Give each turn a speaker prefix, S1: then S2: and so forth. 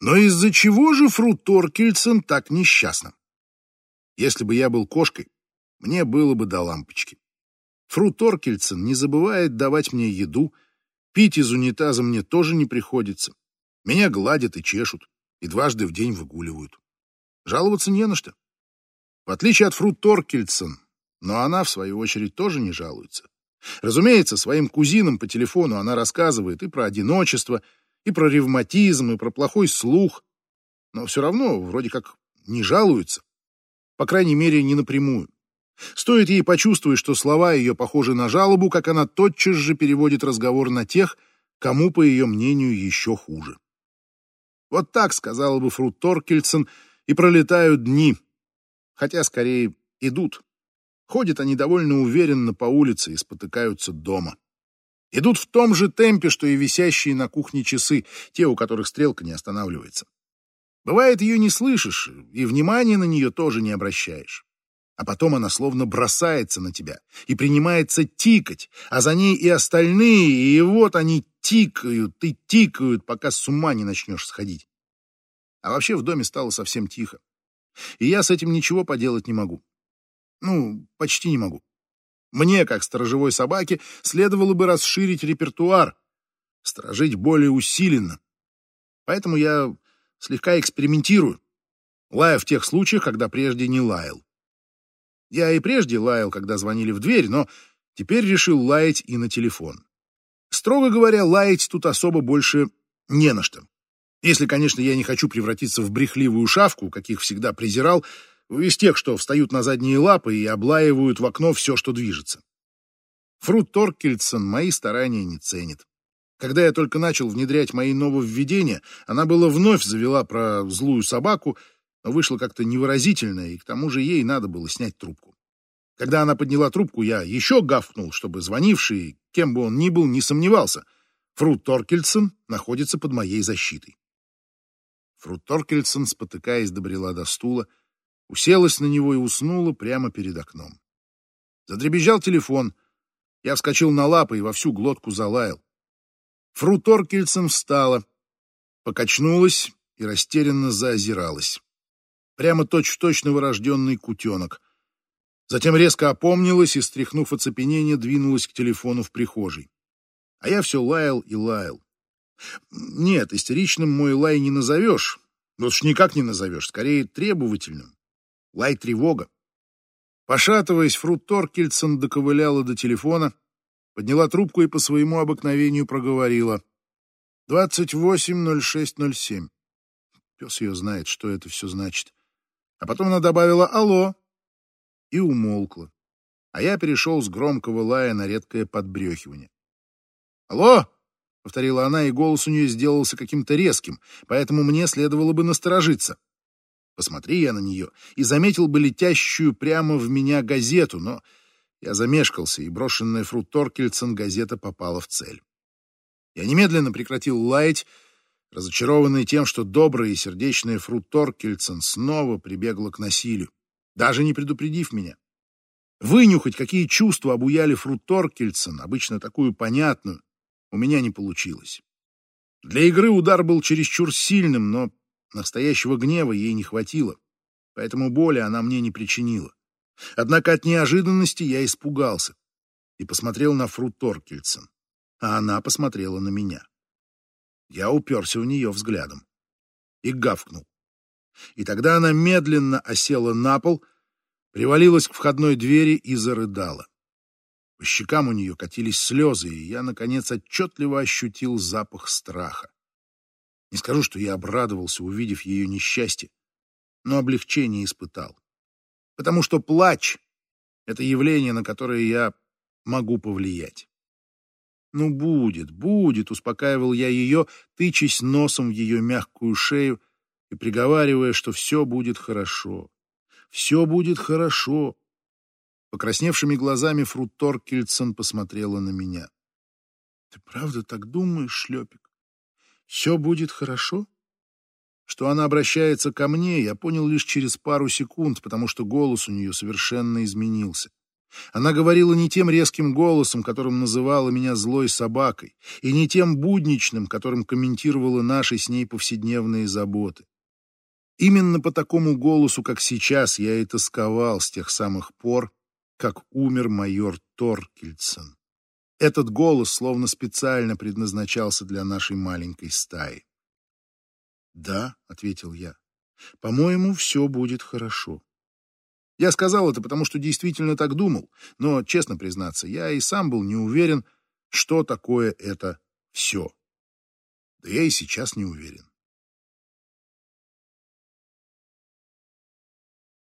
S1: Но из-за чего же Фру Торкельсон так несчастна? Если бы я был кошкой, мне было бы до лампочки. Фру Торкельсон не забывает давать мне еду, пить из унитаза мне тоже не приходится. Меня гладят и чешут, и дважды в день выгуливают. Жаловаться не на что. В отличие от Фру Торкельсон, но она, в свою очередь, тоже не жалуется. Разумеется, своим кузинам по телефону она рассказывает и про одиночество, и про ревматизм, и про плохой слух, но все равно вроде как не жалуется. По крайней мере, не напрямую. Стоит ей почувствовать, что слова ее похожи на жалобу, как она тотчас же переводит разговор на тех, кому, по ее мнению, еще хуже. Вот так, сказала бы Фру Торкельсон, и пролетают дни, хотя скорее идут. Ходят они довольно уверенно по улице и спотыкаются дома. Идут в том же темпе, что и висящие на кухне часы, те, у которых стрелка не останавливается. Бывает, ее не слышишь, и внимания на нее тоже не обращаешь. А потом она словно бросается на тебя и принимается тикать, а за ней и остальные, и вот они тикают и тикают, пока с ума не начнешь сходить. А вообще в доме стало совсем тихо. И я с этим ничего поделать не могу. Ну, почти не могу. Мне, как сторожевой собаке, следовало бы расширить репертуар, сторожить более усиленно. Поэтому я слегка экспериментирую, лая в тех случаях, когда прежде не лаял. Я и прежде лаял, когда звонили в дверь, но теперь решил лаять и на телефон. Строго говоря, лаять тут особо больше не на что. Если, конечно, я не хочу превратиться в брехливую шавку, каких всегда презирал, из тех, что встают на задние лапы и облаивают в окно все, что движется. Фрут Торкельсон мои старания не ценит. Когда я только начал внедрять мои нововведения, она было вновь завела про злую собаку но вышло как-то невыразительно, и к тому же ей надо было снять трубку. Когда она подняла трубку, я еще гавкнул, чтобы звонивший, кем бы он ни был, не сомневался. Фрут Торкельсон находится под моей защитой. Фрут Торкельсон, спотыкаясь, добрела до стула, уселась на него и уснула прямо перед окном. Задребезжал телефон. Я вскочил на лапы и во всю глотку залаял. Фру Торкельсон встала, покачнулась и растерянно заозиралась прямо точь-в-точь новорожденный кутенок. Затем резко опомнилась и, стряхнув оцепенение, двинулась к телефону в прихожей. А я все лаял и лаял. Нет, истеричным мой лай не назовешь. Вот уж никак не назовешь, скорее требовательным. Лай-тревога. Пошатываясь, Фрут Торкельсон доковыляла до телефона, подняла трубку и по своему обыкновению проговорила. «Двадцать восемь ноль шесть ноль семь». Пес ее знает, что это все значит. А потом она добавила «Алло» и умолкла. А я перешел с громкого лая на редкое подбрехивание. «Алло!» — повторила она, и голос у нее сделался каким-то резким, поэтому мне следовало бы насторожиться. Посмотри я на нее и заметил бы летящую прямо в меня газету, но я замешкался, и брошенная Фрут Торкельсон газета попала в цель. Я немедленно прекратил лаять, разочарованный тем, что добрая и сердечная Фру Торкельсон снова прибегла к насилию, даже не предупредив меня. Вынюхать, какие чувства обуяли Фру Торкельсон, обычно такую понятную, у меня не получилось. Для игры удар был чересчур сильным, но настоящего гнева ей не хватило, поэтому боли она мне не причинила. Однако от неожиданности я испугался и посмотрел на Фру Торкельсон, а она посмотрела на меня. Я уперся в нее взглядом и гавкнул. И тогда она медленно осела на пол, привалилась к входной двери и зарыдала. По щекам у нее катились слезы, и я, наконец, отчетливо ощутил запах страха. Не скажу, что я обрадовался, увидев ее несчастье, но облегчение испытал. Потому что плач — это явление, на которое я могу повлиять. «Ну, будет, будет», — успокаивал я ее, тычась носом в ее мягкую шею и приговаривая, что все будет хорошо. «Все будет хорошо». Покрасневшими глазами Фру Торкельсон посмотрела на меня. «Ты правда так думаешь, Шлепик? Все будет хорошо?» Что она обращается ко мне, я понял лишь через пару секунд, потому что голос у нее совершенно изменился. Она говорила не тем резким голосом, которым называла меня злой собакой, и не тем будничным, которым комментировала наши с ней повседневные заботы. Именно по такому голосу, как сейчас, я и тосковал с тех самых пор, как умер майор Торкельсон. Этот голос словно специально предназначался для нашей маленькой стаи. «Да», — ответил я, — «по-моему, все будет хорошо». Я сказал это, потому что действительно так думал, но, честно признаться, я и сам был не уверен, что такое это «все». Да я и сейчас не уверен.